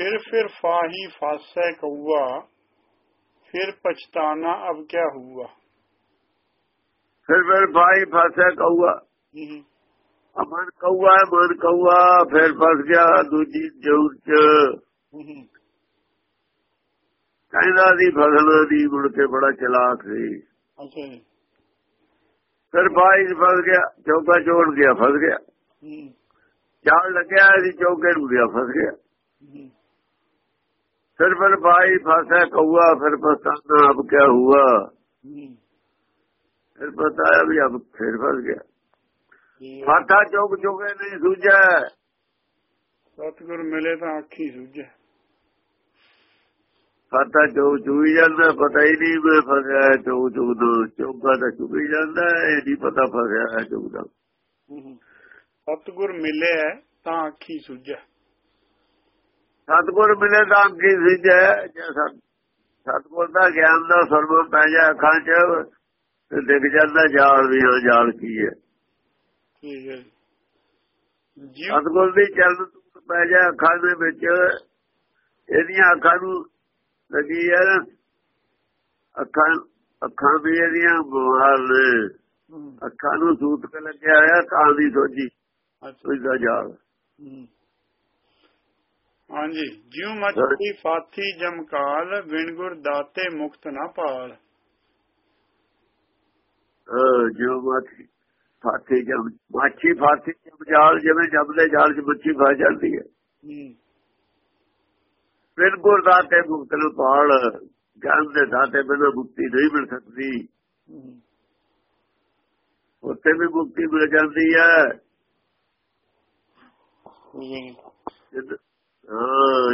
ਫਿਰ ਫਿਰ ਫਾਹੀ ਫਾਸੈ ਕਊਆ ਫਿਰ ਪਛਤਾਨਾ ਅਬ ਕਿਆ ਹੁਆ? ਫਿਰ ਫਿਰ ਭਾਈ ਫਸਿਆ ਕਊਆ ਹੂੰ ਅਮਨ ਕਊਆ ਹੈ, ਮਨ ਕਊਆ ਫਿਰ ਫਸ ਗਿਆ ਦੂਜੀ ਜੂਰ ਚ। ਕਹਿੰਦਾ ਦੀ ਫਸਲ ਦੀ ਮੁੜ ਕੇ ਬੜਾ ਚਲਾਕ ਸੀ। ਅੱਛਾ ਫਿਰ ਭਾਈ ਫਸ ਗਿਆ ਚੌਕਾ ਜੋੜ ਗਿਆ ਫਸ ਗਿਆ। ਜਾਲ ਲੱਗਿਆ ਇਹਦੀ ਚੌਕੇ ਨੂੰ ਗਿਆ ਫਸ ਗਿਆ। ਫਿਰ ਫਿਰ ਭਾਈ ਫਸਿਆ ਕਊਆ ਫਿਰ ਪਛਤਾਨਾ ਅਬ ਕਿਆ ਹੁਆ? ਫਿਰ ਬਤਾਇਆ ਵੀ ਅਬ ਫਿਰ ਫਸ ਗਿਆ। ਫਾਟਾ ਚੌਕ ਚੁਗੇ ਨਹੀਂ ਸੂਝੈ ਸਤਿਗੁਰ ਮਿਲੇ ਤਾਂ ਅੱਖੀ ਸੁਝੇ ਫਾਟਾ ਚੌਕ ਚੁਗੀ ਜਾਂਦਾ ਪਤਾ ਹੀ ਨਹੀਂ ਮੈਂ ਫਸਿਆ ਹੈ ਚੌਕ ਚੁਗ ਦੋ ਚੌਕਾ ਤਾਂ ਚੁਗੀ ਜਾਂਦਾ ਇਹ ਨਹੀਂ ਪਤਾ ਫਸਿਆ ਹੈ ਚੌਕ ਦਾ ਹੂੰ। ਸਤਿਗੁਰ ਮਿਲੇ ਤਾਂ ਅੱਖੀ ਸੁਝੇ ਸਤਗੁਰ ਮਿਲੇ ਤਾਂ ਕੀ ਸਿੱਝੈ ਜੇ ਸਤ ਸਤਗੁਰ ਦਾ ਗਿਆਨ ਦਾ ਸਰਬ ਪੈ ਜਾ ਅੱਖਾਂ 'ਚ ਤੇ ਦਿਖ ਜਾਂਦਾ ਜਾਲ ਵੀ ਹਾਂ ਜਾਲ ਕੀ ਹੈ? ਠੀਕ ਸਤਗੁਰ ਦੀ ਚਰਨ ਤੂੰ ਪੈ ਜਾ ਅੱਖਾਂ ਦੇ ਵਿੱਚ ਇਹਦੀਆਂ ਅੱਖਾਂ ਨੂੰ ਲੱਗੀ ਹੈ ਅੱਖਾਂ ਅੱਖਾਂ ਵੀ ਇਹਦੀਆਂ ਬਿਮਾਰ ਨੇ। ਅੱਖਾਂ ਨੂੰ ਸੂਤ ਕੇ ਲੱਗਿਆ ਹੋਇਆ ਤਾਂ ਦੀ ਸੋਝੀ ਅੱਛਾ। ਉਸ ਦਾ ਜਾਲ। ਹੂੰ। ਹਾਂਜੀ। ਜਿਉ ਮਚੀ ਫਾਥੀ ਜਮਕਾਲ ਵਿਣਗੁਰ ਦਾਤੇ ਮੁਕਤ ਨਾ ਪਾਲ। ਅਹ ਜੋ ਮਾਛੀ ਫਾਤੀ ਜਮ ਮਾਛੀ ਫਾਤੀ ਜਮ ਜਾਲ ਜਿਵੇਂ ਜਮਦੇ ਜਾਲ 'ਚ ਮੱਛੀ ਫਸ ਜਾਂਦੀ ਹੈ। ਹੂੰ। ਬਿਲਕੁਲ ਦਾਤੇ ਮੁਕਤ ਨੂੰ ਪਾਲ। ਗਿਆਨ ਦੇ ਦਾਤੇ ਬਿਨਾਂ ਮੁਕਤੀ ਨਹੀਂ ਮਿਲ ਸਕਦੀ। ਹੂੰ, ਉੱਥੇ ਵੀ ਮੁਕਤੀ ਮਿਲ ਜਾਂਦੀ ਹੈ।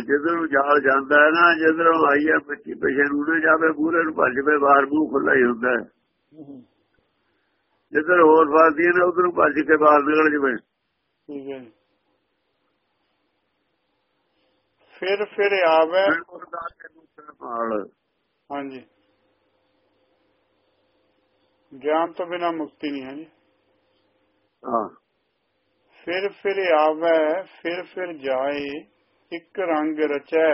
ਠੀਕ ਹੈ ਜੀ। ਜਦ ਹਾਂ ਜਦੋਂ ਨੂੰ ਜਾਲ ਜਾਂਦਾ ਹੈ ਨਾ ਜਦੋਂ ਆਈ ਹੈ ਮੱਛੀ ਪਿਛੇ ਨੂੰ ਨਾ ਜਾਵੇ ਪੂਰੇ ਨੂੰ ਭੱਜ ਪਏ ਬਾਹਰ ਮੂੰਹ ਖੁੱਲਾ ਹੀ ਹੁੰਦਾ ਹੈ। ਜਿੱਧਰ ਹੋਰ ਫਸਦੀ ਨਾ ਉਧਰ ਭੱਜ ਕੇ ਬਾਹਰ ਨਿਕਲ ਜਵੇ। ਠੀਕ ਹੈ। ਫਿਰ ਫਿਰ ਆਵੇ ਹਾਂਜੀ। ਗਿਆਨ ਤੋਂ ਬਿਨਾ ਮੁਕਤੀ ਨਹੀਂ ਹੈ ਜੀ। ਹਾਂ। ਫਿਰ ਫਿਰ ਆਵੇ ਫਿਰ ਫਿਰ ਜਾਏ। ਇੱਕ ਰੰਗ ਰਚੈ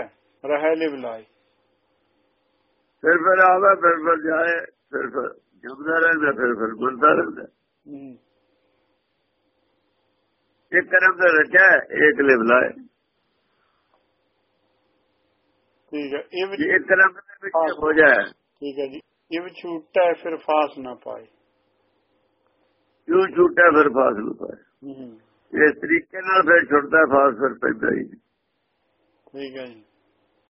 ਰਹਿ ਲਿਵਲਾਈ ਫਿਰ ਫਿਰ ਆਵੇ ਫਿਰ ਫਿਰ ਜਾਏ ਫਿਰ ਫਿਰ ਜਮਦਾ ਰਹਿੰਦਾ ਫਿਰ ਫਿਰ ਬਣਦਾ ਰਹਿੰਦਾ। ਇੱਕ ਕਰਮ ਦਾ ਰਚਾ ਇੱਕ ਲਿਵਲਾ ਹੈ ਠੀਕ ਹੈ ਇਹ ਵੀ ਇੱਕ ਕਰਮ ਦੇ ਵਿੱਚ ਹੋ। ਜਾਏ। ਠੀਕ ਹੈ ਜੀ ਇਹ ਵੀ ਛੂਟਾ ਫਿਰ ਫਾਸ ਨਾ ਪਾਏ। ਕਿਉਂ ਛੁੱਟਾ ਫਿਰ ਫਾਸ ਨੂੰ ਪਾਏ। ਇਸ ਤਰੀਕੇ ਨਾਲ ਫਿਰ ਛੁੱਟਦਾ ਫਾਸ ਫਿਰ ਪੈਂਦਾ ਹੀ ਨਹੀਂ। ਠੀਕ ਹੈ ਜੀ